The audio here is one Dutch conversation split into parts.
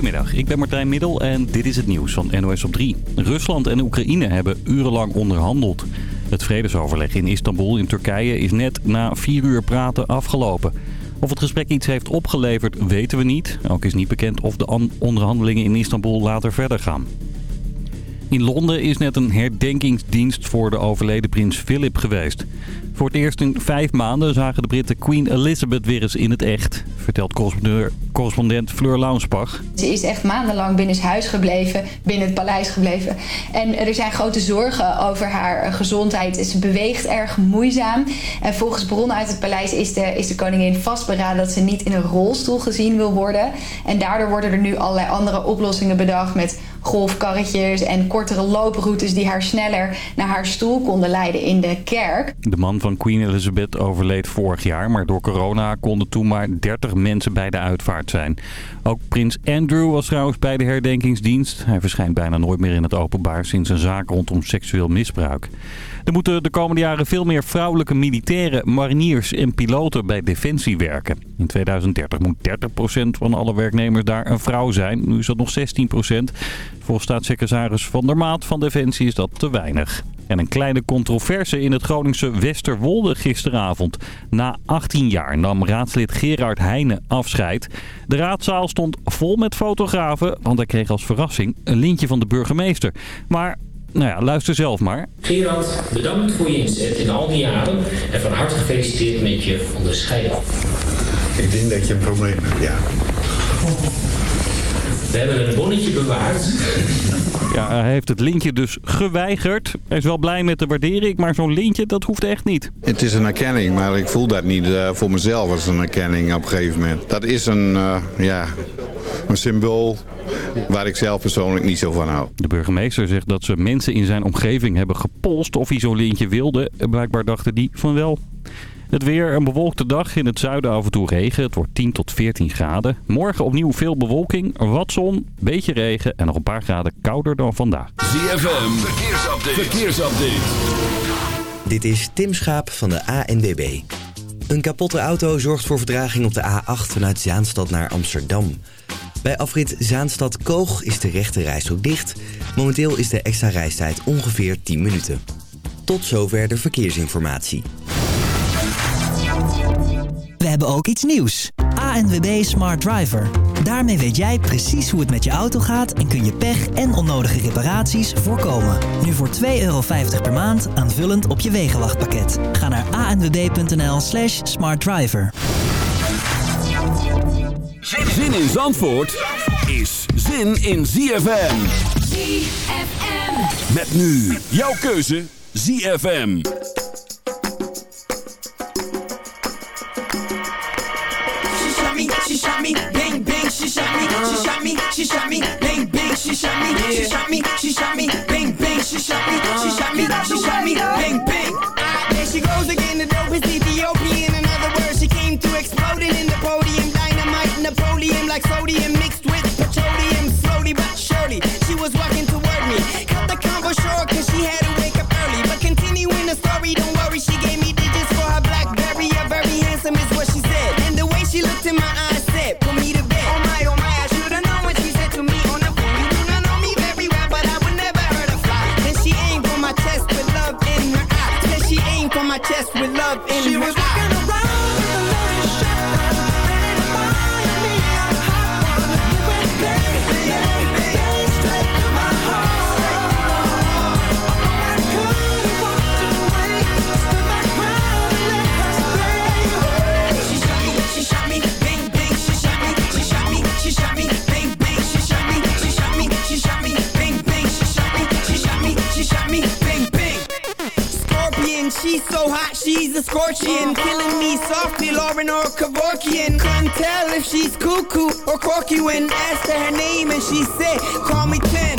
Goedemiddag, ik ben Martijn Middel en dit is het nieuws van NOS op 3. Rusland en Oekraïne hebben urenlang onderhandeld. Het vredesoverleg in Istanbul in Turkije is net na vier uur praten afgelopen. Of het gesprek iets heeft opgeleverd weten we niet. Ook is niet bekend of de onderhandelingen in Istanbul later verder gaan. In Londen is net een herdenkingsdienst voor de overleden prins Philip geweest. Voor het eerst in vijf maanden zagen de Britten Queen Elizabeth weer eens in het echt, vertelt correspondent Fleur Launsbach. Ze is echt maandenlang binnen huis gebleven, binnen het paleis gebleven. En er zijn grote zorgen over haar gezondheid. Ze beweegt erg moeizaam. En volgens bronnen uit het paleis is de, is de koningin vastberaden dat ze niet in een rolstoel gezien wil worden. En daardoor worden er nu allerlei andere oplossingen bedacht met golfkarretjes en kortere looproutes die haar sneller naar haar stoel konden leiden in de kerk. De man van Queen Elizabeth overleed vorig jaar, maar door corona konden toen maar 30 mensen bij de uitvaart zijn. Ook prins Andrew was trouwens bij de herdenkingsdienst. Hij verschijnt bijna nooit meer in het openbaar sinds een zaak rondom seksueel misbruik. Er moeten de komende jaren veel meer vrouwelijke militairen, mariniers en piloten bij Defensie werken. In 2030 moet 30% van alle werknemers daar een vrouw zijn. Nu is dat nog 16%. Volgens staatssecretaris Van der Maat van Defensie is dat te weinig. En een kleine controverse in het Groningse Westerwolde gisteravond. Na 18 jaar nam raadslid Gerard Heijnen afscheid. De raadzaal stond vol met fotografen, want hij kreeg als verrassing een lintje van de burgemeester. Maar nou ja, luister zelf maar. Gerard, bedankt voor je inzet in al die jaren en van harte gefeliciteerd met je onderscheiding. Ik denk dat je een probleem hebt, ja. We hebben een bonnetje bewaard. Ja, hij heeft het lintje dus geweigerd. Hij is wel blij met de waardering, maar zo'n lintje, dat hoeft echt niet. Het is een erkenning, maar ik voel dat niet uh, voor mezelf als een erkenning op een gegeven moment. Dat is een, uh, ja, een symbool waar ik zelf persoonlijk niet zo van hou. De burgemeester zegt dat ze mensen in zijn omgeving hebben gepolst of hij zo'n lintje wilde. Blijkbaar dachten die van wel. Het weer, een bewolkte dag. In het zuiden af en toe regen. Het wordt 10 tot 14 graden. Morgen opnieuw veel bewolking, wat zon, beetje regen en nog een paar graden kouder dan vandaag. ZFM, verkeersupdate. verkeersupdate. Dit is Tim Schaap van de ANWB. Een kapotte auto zorgt voor verdraging op de A8 vanuit Zaanstad naar Amsterdam. Bij afrit Zaanstad-Koog is de rechte rijstrook dicht. Momenteel is de extra reistijd ongeveer 10 minuten. Tot zover de verkeersinformatie. We hebben ook iets nieuws. ANWB Smart Driver. Daarmee weet jij precies hoe het met je auto gaat en kun je pech en onnodige reparaties voorkomen. Nu voor 2,50 euro per maand aanvullend op je wegenwachtpakket. Ga naar anwb.nl slash smartdriver. Zin in Zandvoort is zin in ZFM. ZFM. Met nu jouw keuze ZFM. she shot me, bang bang, she shot me, she shot me, she shot me, bang bang, she shot me, she shot me, she shot me, bang bang, she shot me, she shot me, she shot me, bang bang. There she goes again, the dope is Ethiopian. In other words, she came through exploding in the Napoleon like sodium or Kevorkian. Couldn't tell if she's cuckoo or quirky when asked her her name and she said, "Call me 10.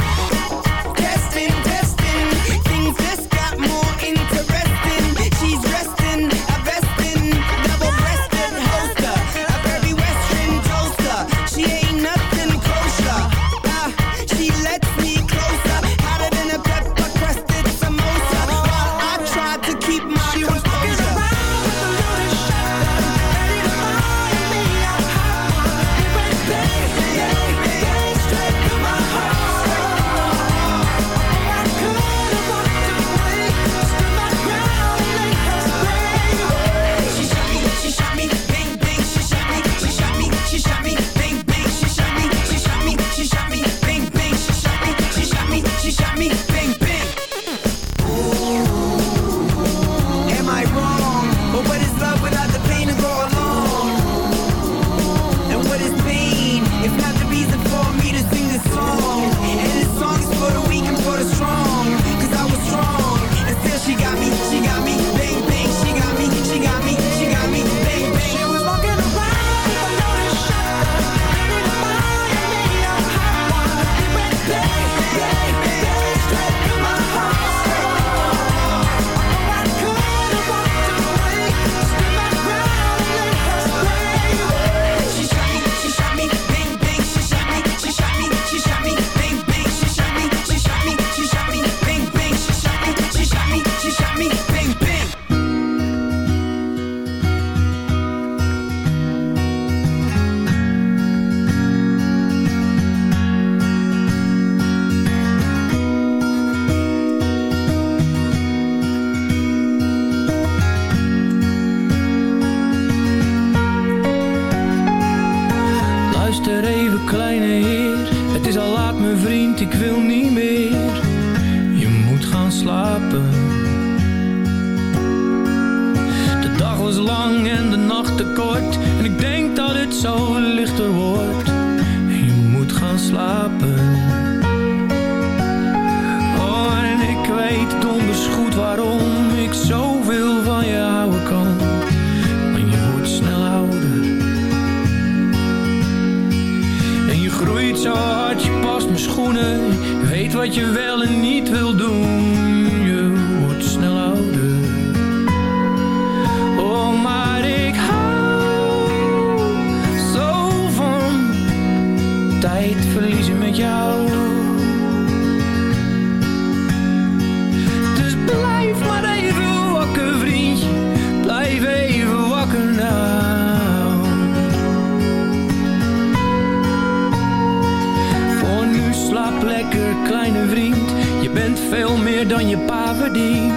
kleine vriend. Je bent veel meer dan je pa verdient.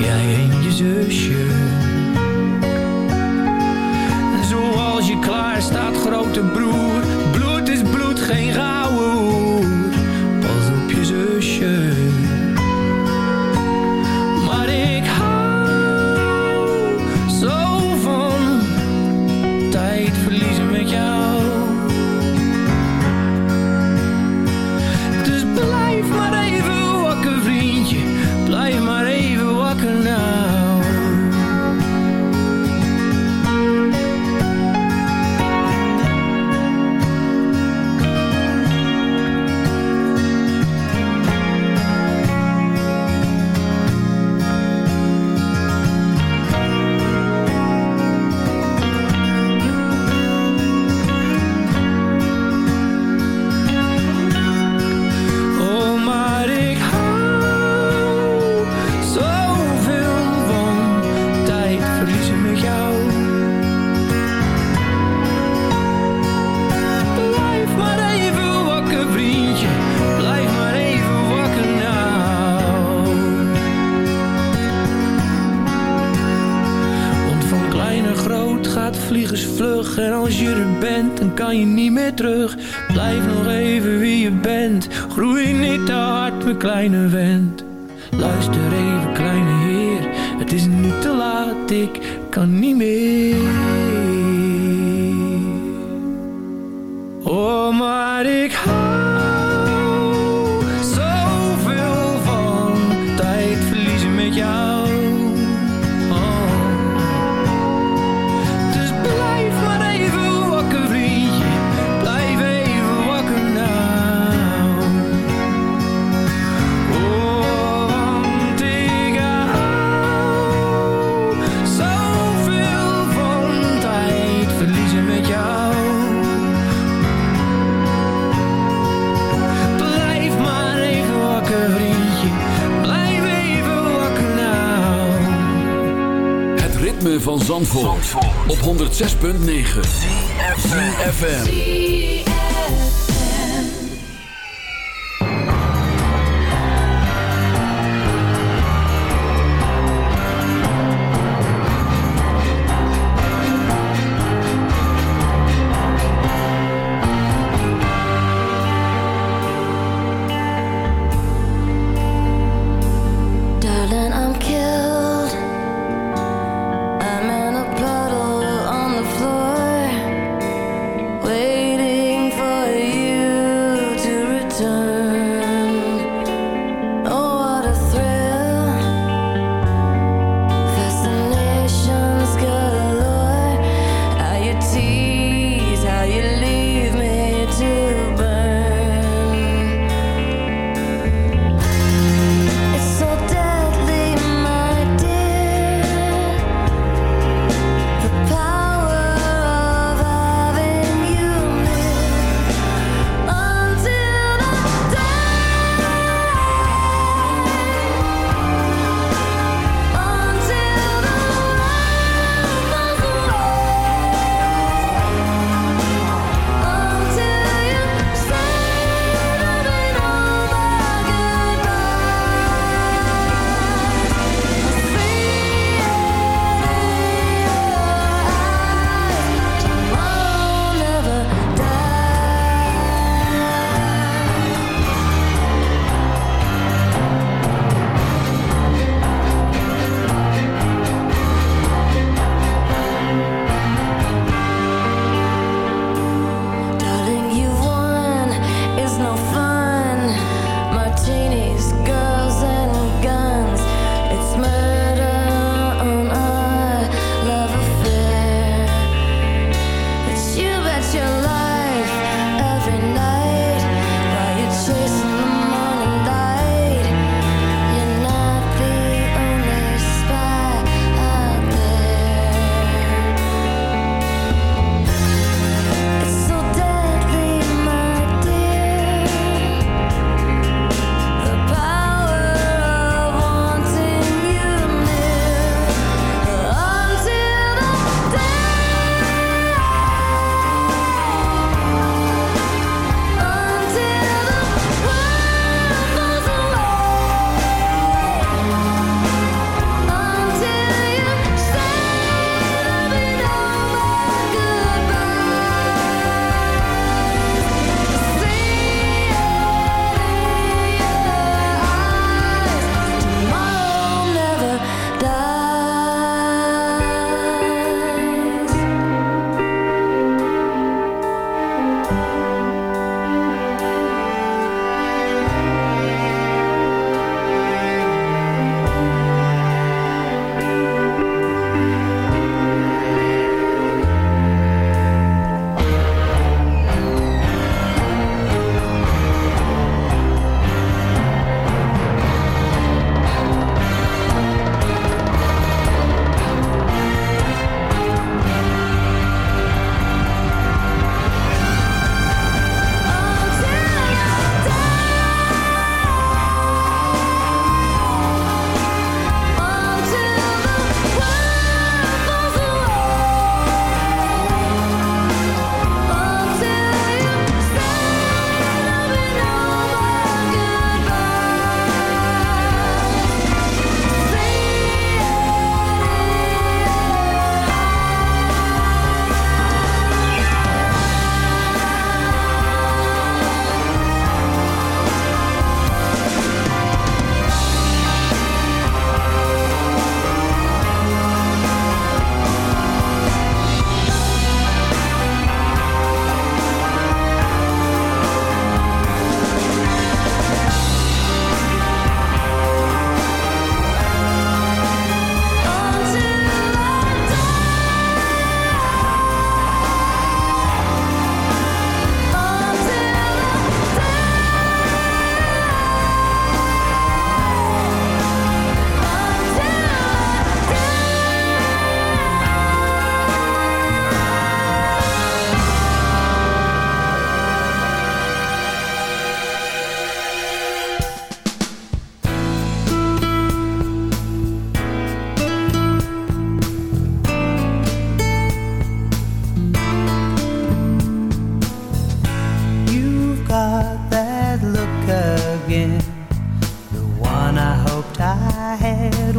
Jij en je zusje. Zoals je klaar staat, grote broer. Bloed is bloed, geen gauw Bündnis.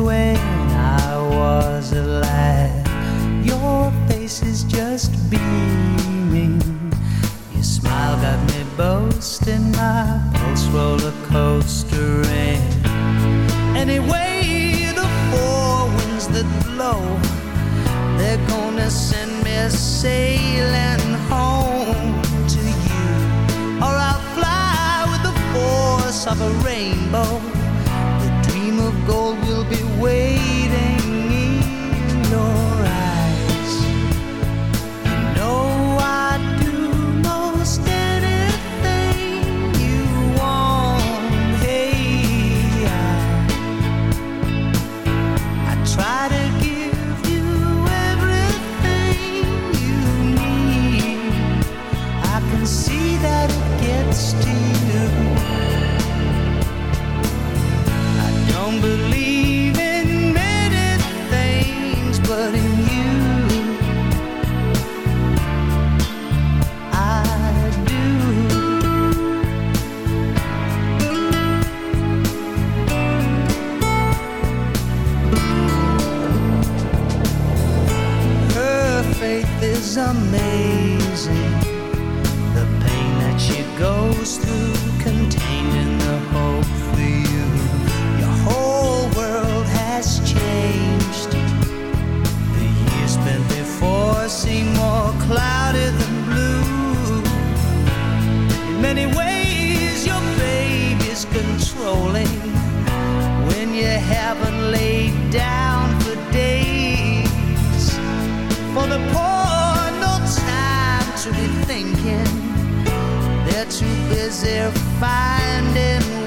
when I was a lad. Your face is just beaming. Your smile got me boasting, my pulse roller coaster Anyway, the four winds that blow, they're gonna send me sailing home to you. Or I'll fly with the force of a rainbow will be waiting. too busy finding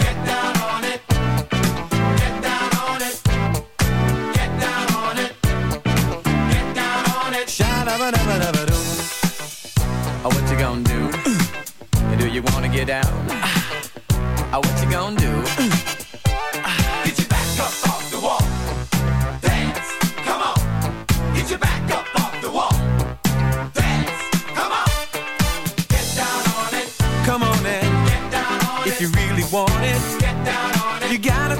Oh, what you gonna do? Do you wanna get down? Oh, what you gonna do? Get your back up off the wall. Dance, come on. Get your back up off the wall. Dance, come on. Get down on it. Come on and get down on it. If you really want it, get down on it. You gotta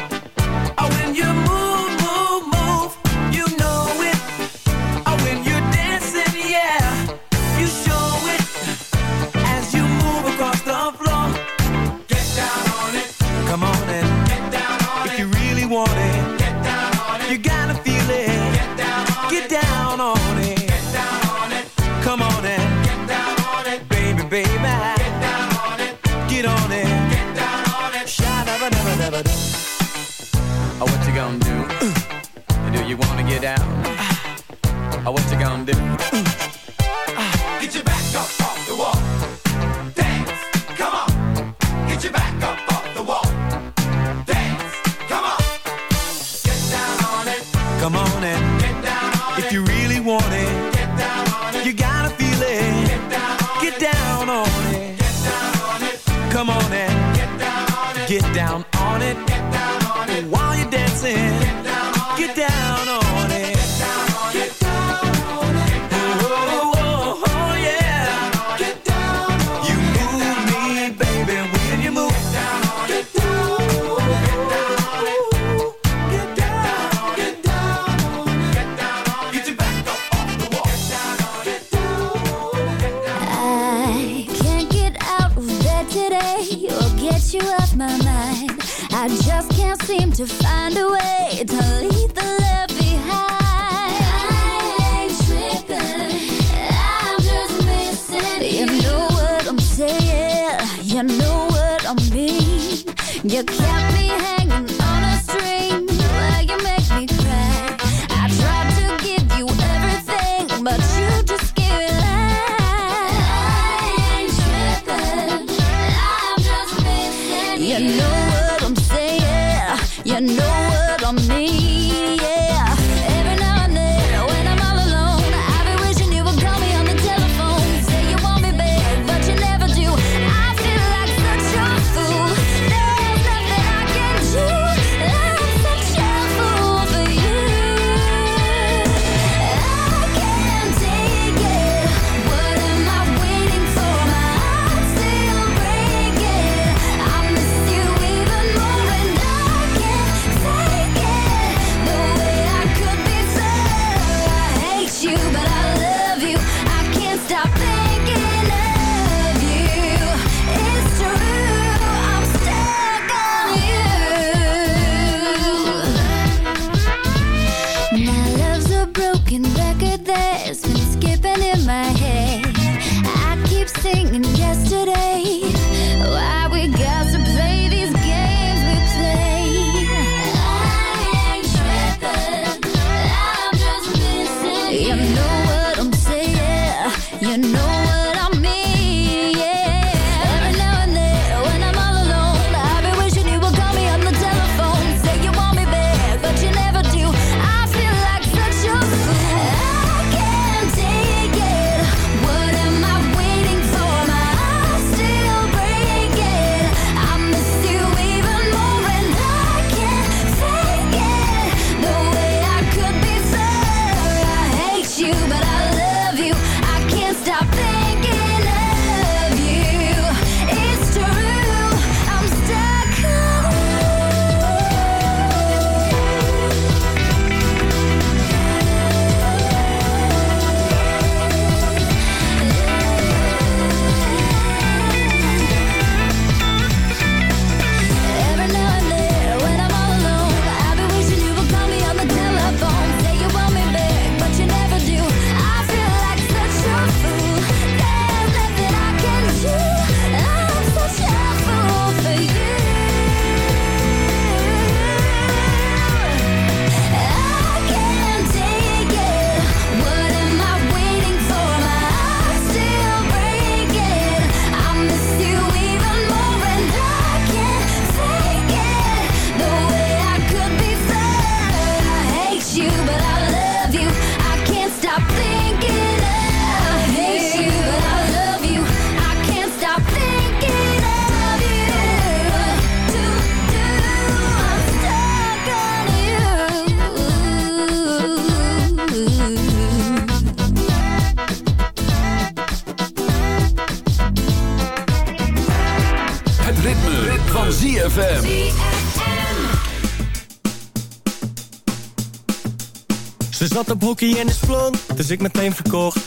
Hockey en is blond, dus ik meteen verkocht.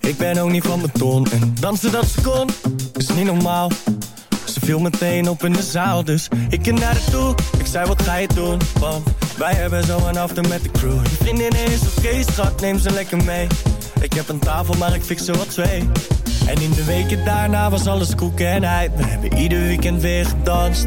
Ik ben ook niet van beton en dansen dat ze kon, is niet normaal. Ze viel meteen op in de zaal, dus ik ging naar haar toe. Ik zei, wat ga je doen? Want wij hebben zo een after met de crew. Je vriendin is oké, schat, neem ze lekker mee. Ik heb een tafel, maar ik fix er wat twee. En in de weken daarna was alles koeken en ei. We hebben ieder weekend weer gedanst.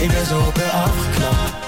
ik ben zo op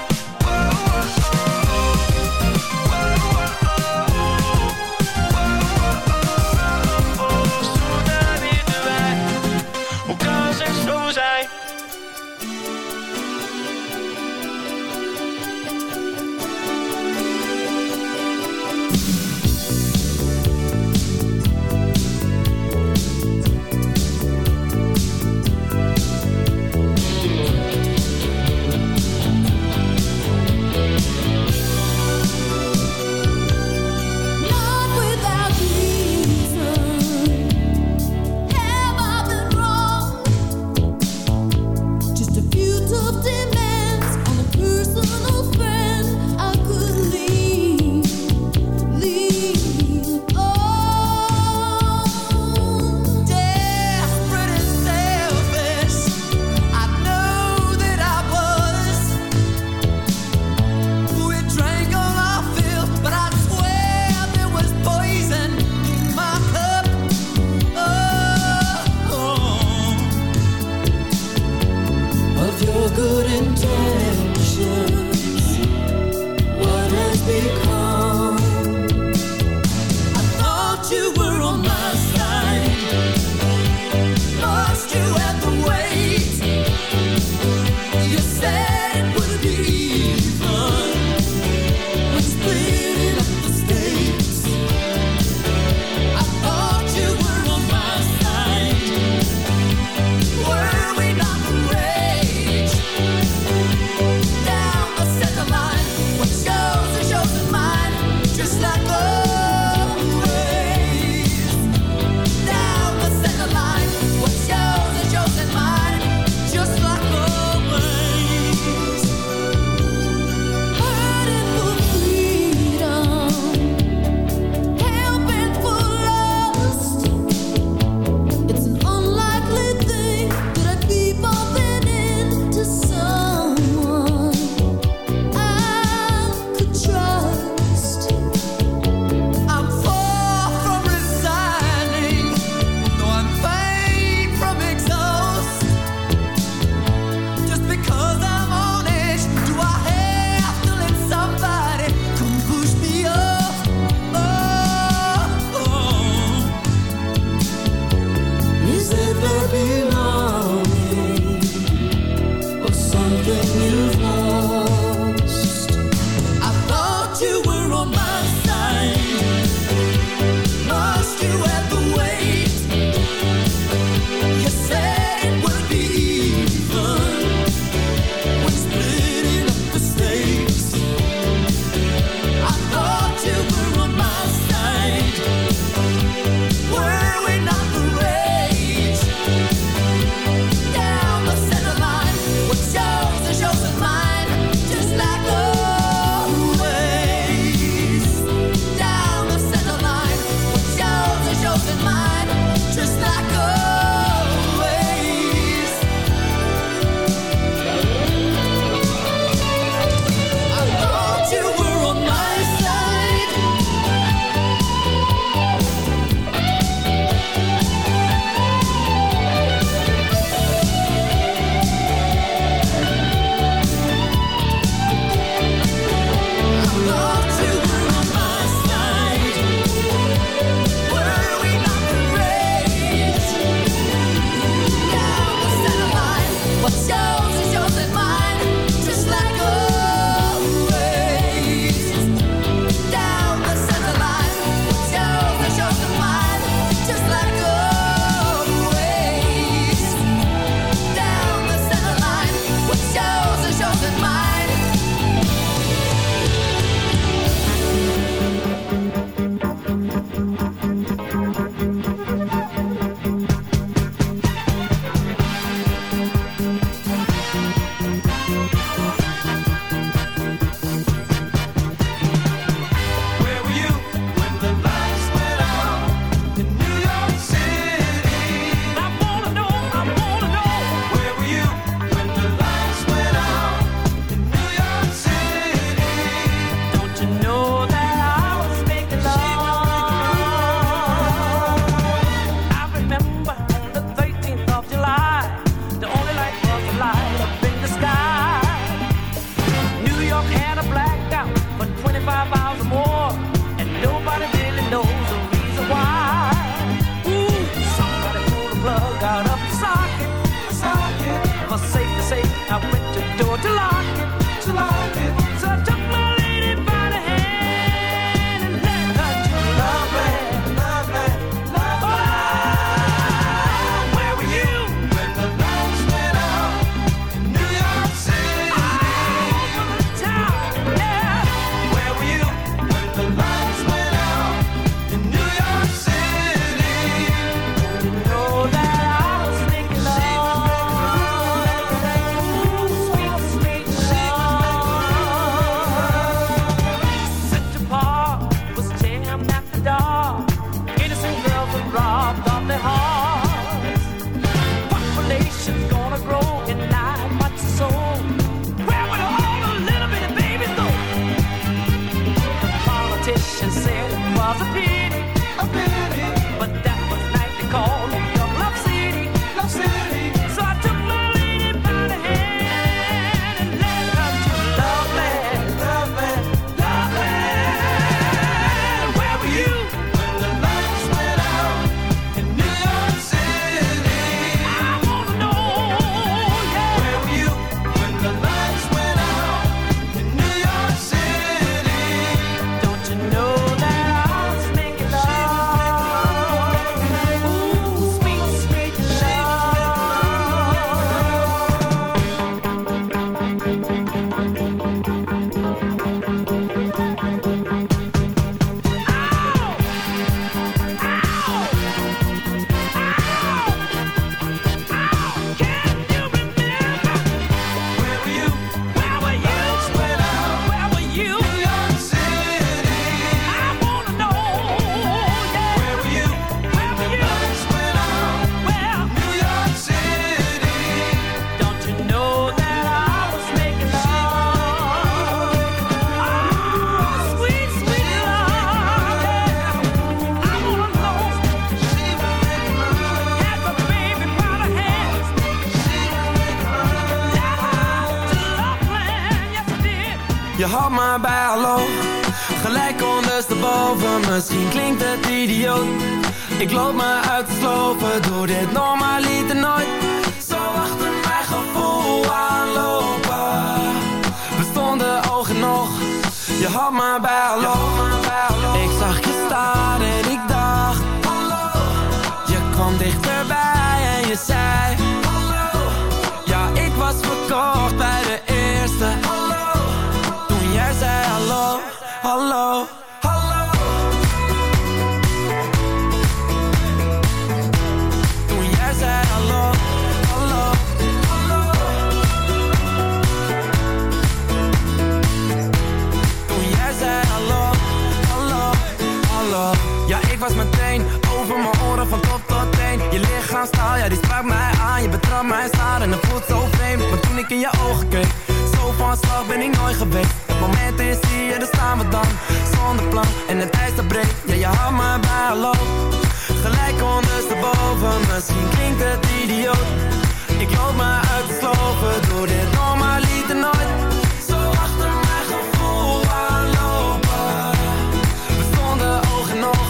Misschien klinkt het idioot. Ik loop me uit te slopen Doe dit normaliter nooit. Zo achter mijn gevoel aanlopen. We stonden ogen nog. Je had me bij hallo. Ik zag je staan en ik dacht Hallo. Je kwam dichterbij en je zei Hallo. Ja ik was verkocht bij de eerste. Hallo trap, mijn hij en het voelt zo vreemd. Maar toen ik in je ogen keek, zo van slag ben ik nooit geweest. Het moment is hier, daar staan we dan Zonder plan. En het ijs dat breekt Ja, je had me bij, hallo Gelijk ondersteboven, misschien klinkt het idioot. Ik loop me uit de sloven, doe dit normaal en nooit. Zo achter mijn gevoel aanlopen. We stonden oog nog.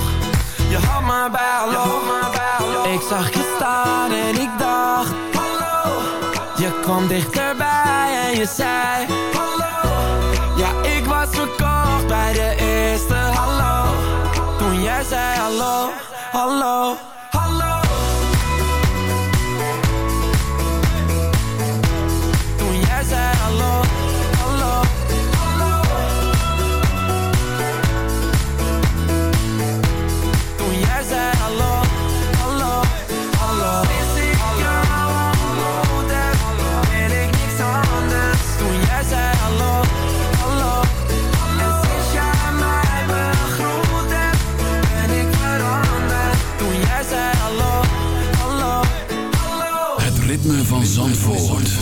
je had me bij, your side. Zandvoort.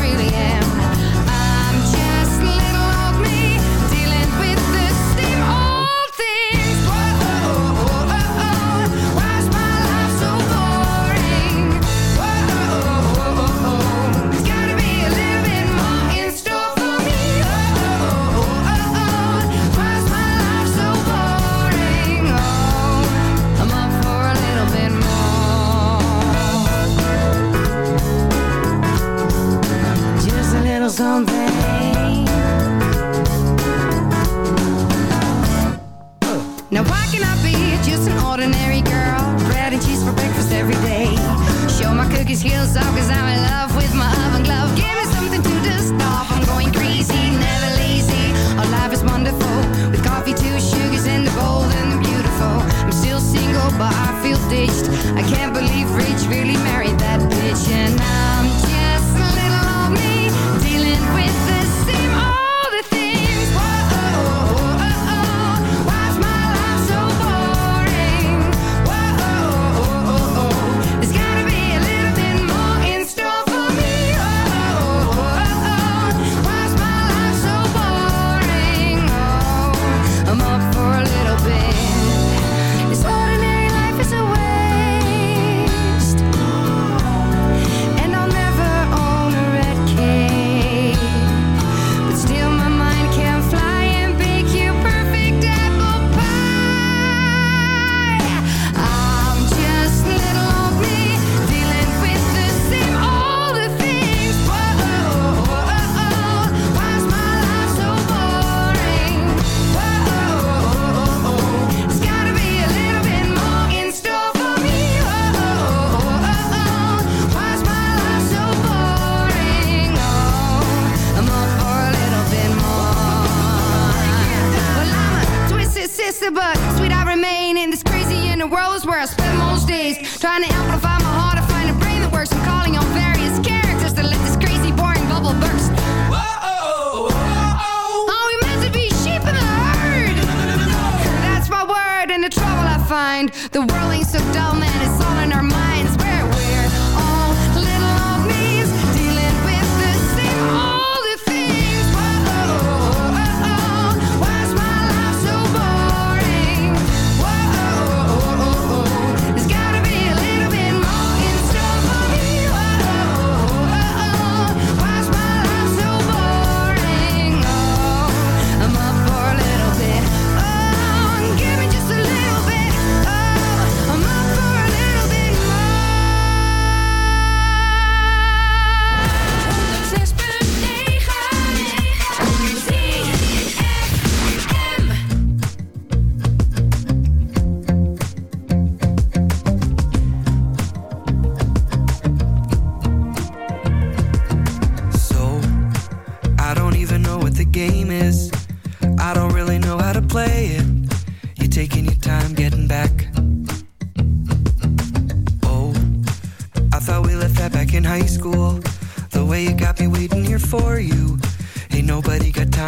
heels are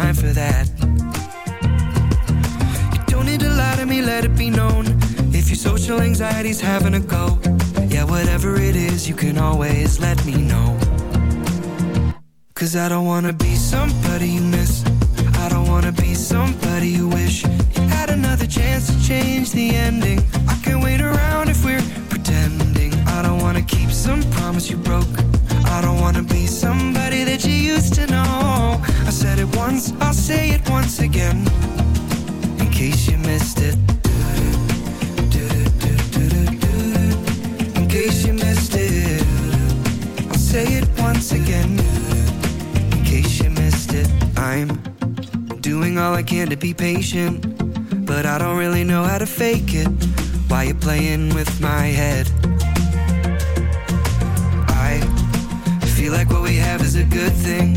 time for that. You don't need to lie to me, let it be known. If your social anxiety's having a go, yeah, whatever it is, you can always let me know. Cause I don't wanna be somebody you miss. I don't wanna be somebody you wish you had another chance to change the ending. I can't wait around if we're pretending. I don't wanna keep some promise you broke. I don't wanna be somebody that you used to know. Said it once, I'll say it once again. In case you missed it. In case you missed it. I'll say it once again. In case you missed it. I'm doing all I can to be patient. But I don't really know how to fake it. Why you playing with my head? I feel like what we have is a good thing.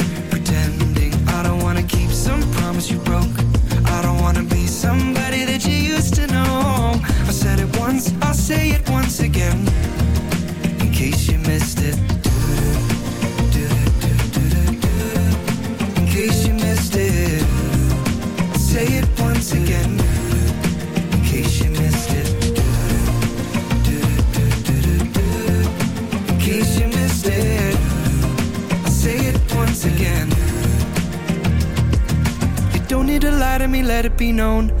say it once again. In case you missed it. In case you missed it. Say it once again. In case you missed it. In case you missed it, say it once again. You don't need to lie to me, let it be known.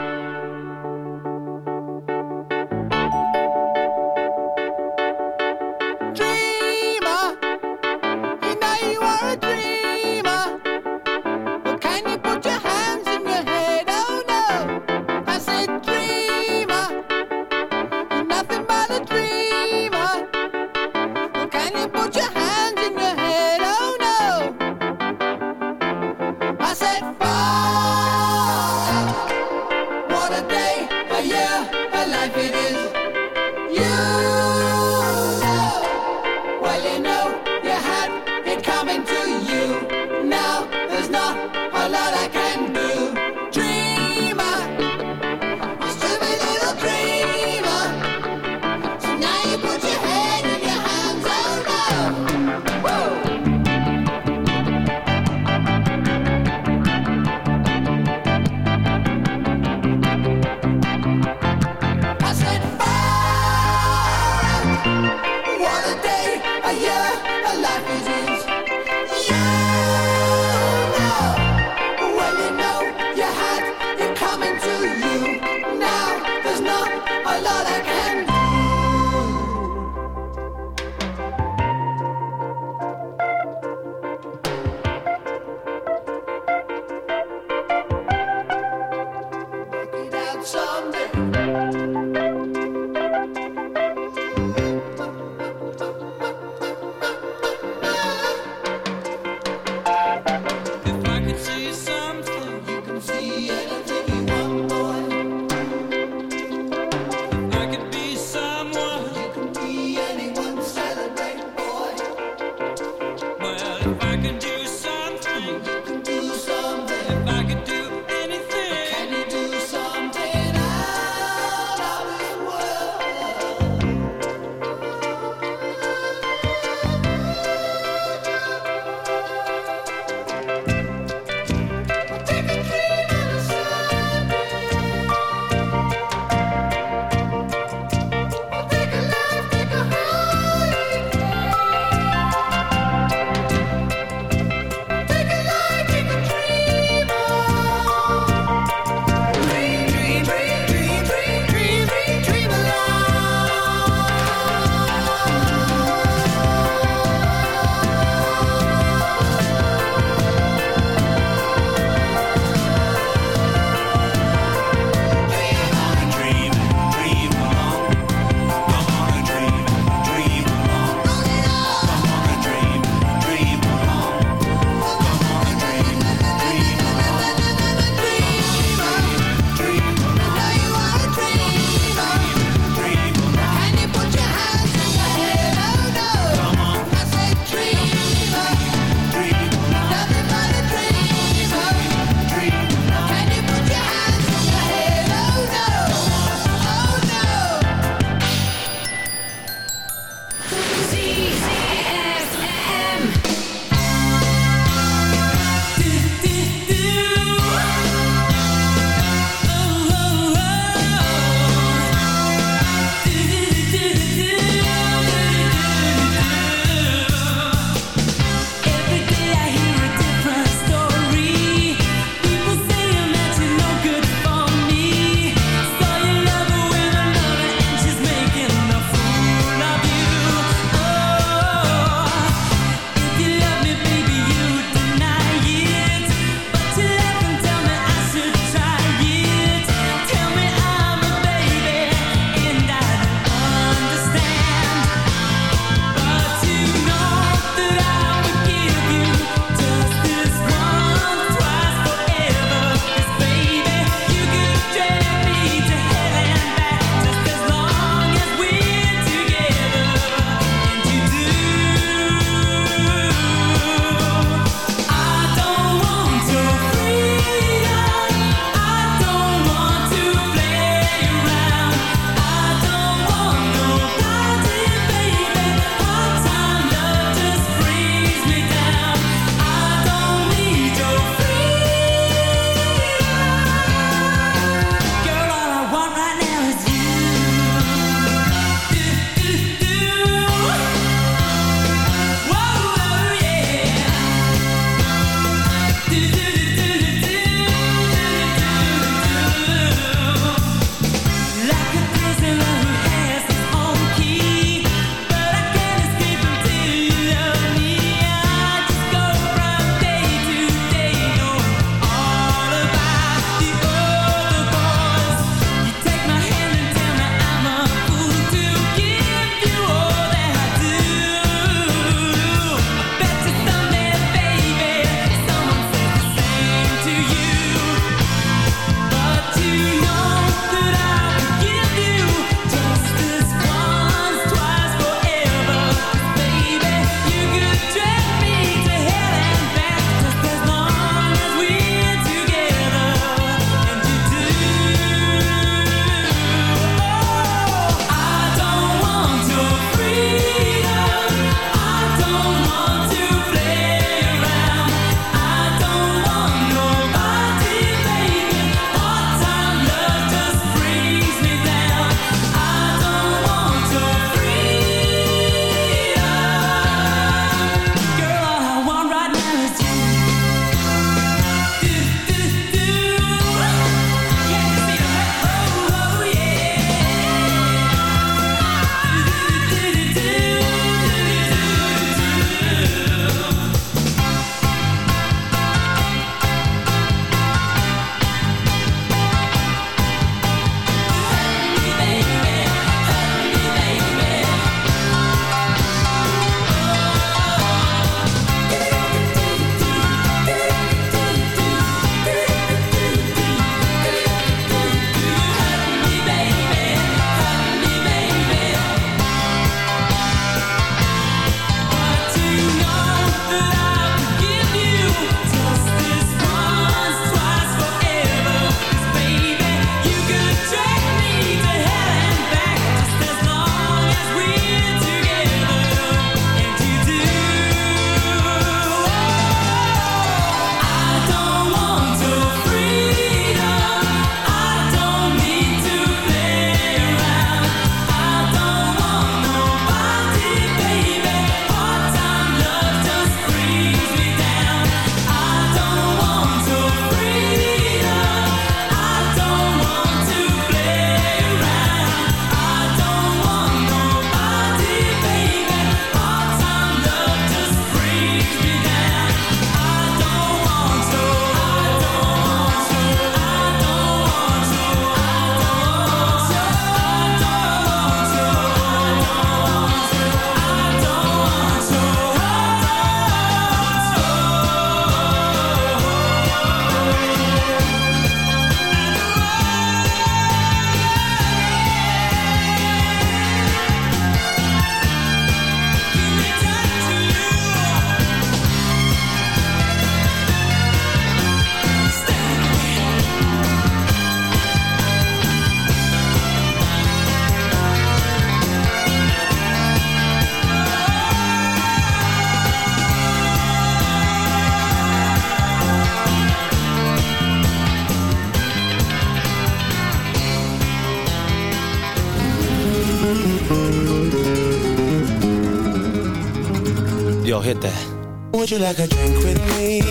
Would you like a drink with me?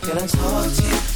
Can I talk to you?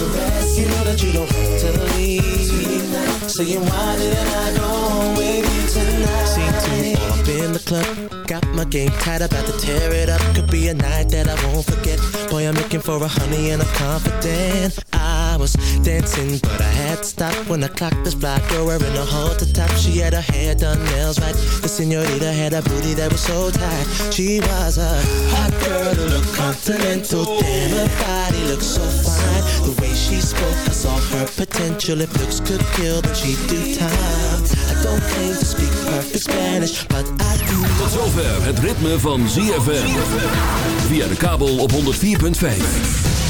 caressing. You know that you don't have to leave. Saying why didn't I go with you tonight? Seen two all up in the club. Got my game tight, about to tear it up. Could be a night that I won't forget. Boy, I'm looking for a honey and I'm confident. I was dancing, but I had to stop when the clock was fly. Girl wearing a halter top. She had her hair done, nails right. The senorita had a booty that was so tight. She was a hot girl who looked continental. Damn, her body so fine. The way she spoke, I saw her potential. If looks could kill, then she'd do time. I don't claim to speak perfect Spanish, but I do. Tot zover het ritme van ZFM. Via de kabel op 104.5.